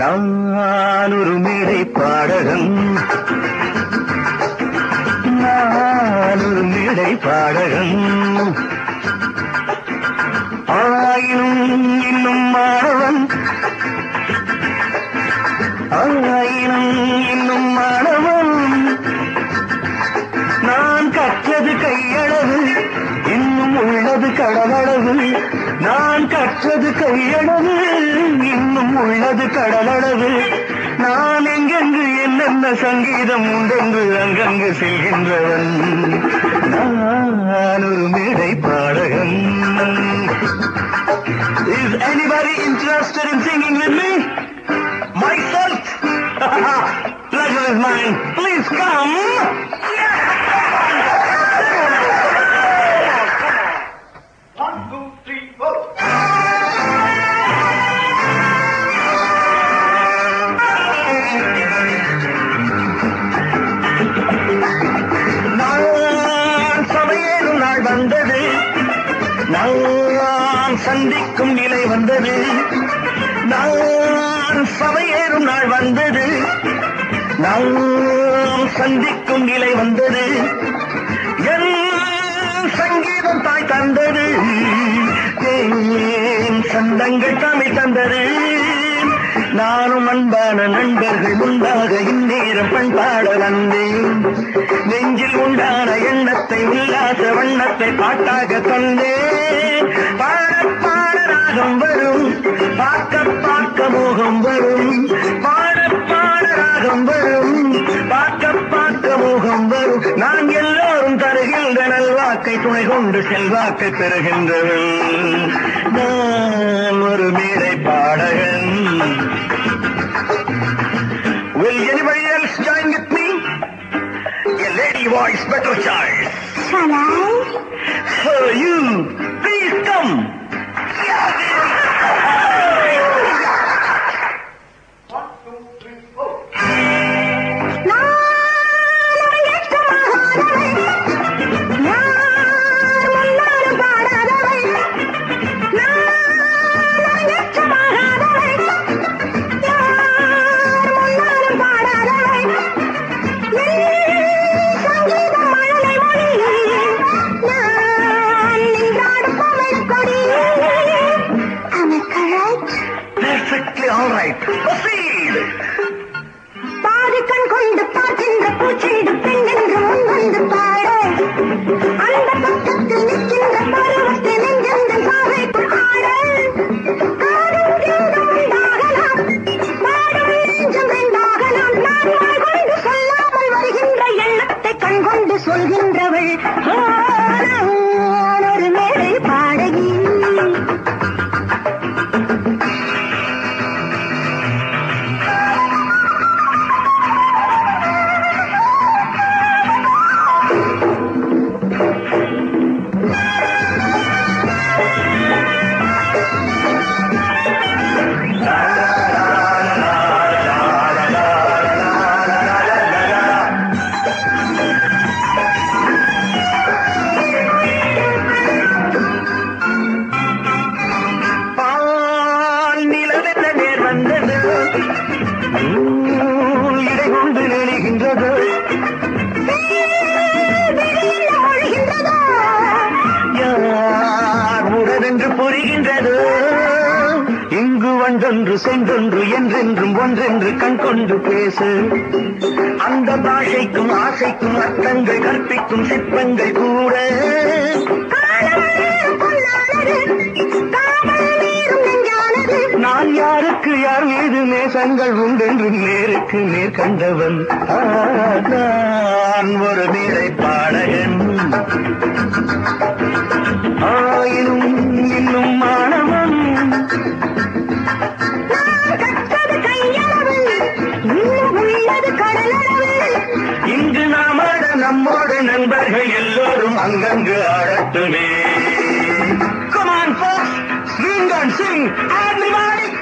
நான் மேடை பாடகன் ஆயினும் இன்னும் மாணவன். ஆயினும் இன்னும் மாணவன். நான் கற்றது கையளவு இன்னும் உள்ளது கடலளவு. நான் கற்றது கையளவு இன்னும் உள்ளது கடலளவு. நான் எங்கெங்கு என்னென்ன சங்கீதம் உண்டென்று அங்கங்கு செல்கின்றவன் நான் ஒரு மேடை பாடகன் Is anybody interested in singing with me? Myself? Pleasure is mine. Please come. வந்தது. நான் சந்திக்கும் நிலை வந்தது. நான் சபையேறும் நாள் வந்தது. நான் சந்திக்கும் நிலை வந்தது. என் சங்கீதம் தாய் தந்தது. என் சந்தங்கள் தமிழ் தந்தது. நானும் அன்பான நண்பர்கள் முன்பாக இந்நேரம் பண்பாட வந்தேன். நெஞ்சில் உண்டான எண்ணத்தை உல்லாச வண்ணத்தை பாட்டாக தந்தேன் பாட பாட ராகம் வரும் பார்க்க பார்க்க மோகம் வரும். பாட பாட ராகம் வரும் பார்க்க பார்க்க மோகம் வரும். நான் எல்லோரும் தருகின்ற நல்வாக்கை துணை கொண்டு செல்வாக்கை பெறுகின்றவன். நான் ஒரு மேடை பாடகன். Voice better choice. Shall I? So you, please come. கொண்டு யார் உடனென்று புரிகின்றது? இங்கு வந்தொன்று சென்றொன்று என்றென்றும் ஒன்றென்று கண் கொண்டு பேசு. அந்த பாஷைக்கும் ஆசைக்கும் அர்த்தங்கள் கற்பிக்கும் சிற்பங்கள் கூட. மீது நேசங்கள் உண்டென்று நேருக்கு நேர் கண்டவன். நான் ஒரு மேடை பாடகன். ஆயினும் இன்னும் மாணவன். இங்கு நாம் ஆட நம்மோடு நண்பர்கள் எல்லோரும் அங்கங்கு ஆடட்டுமே. And Singh everybody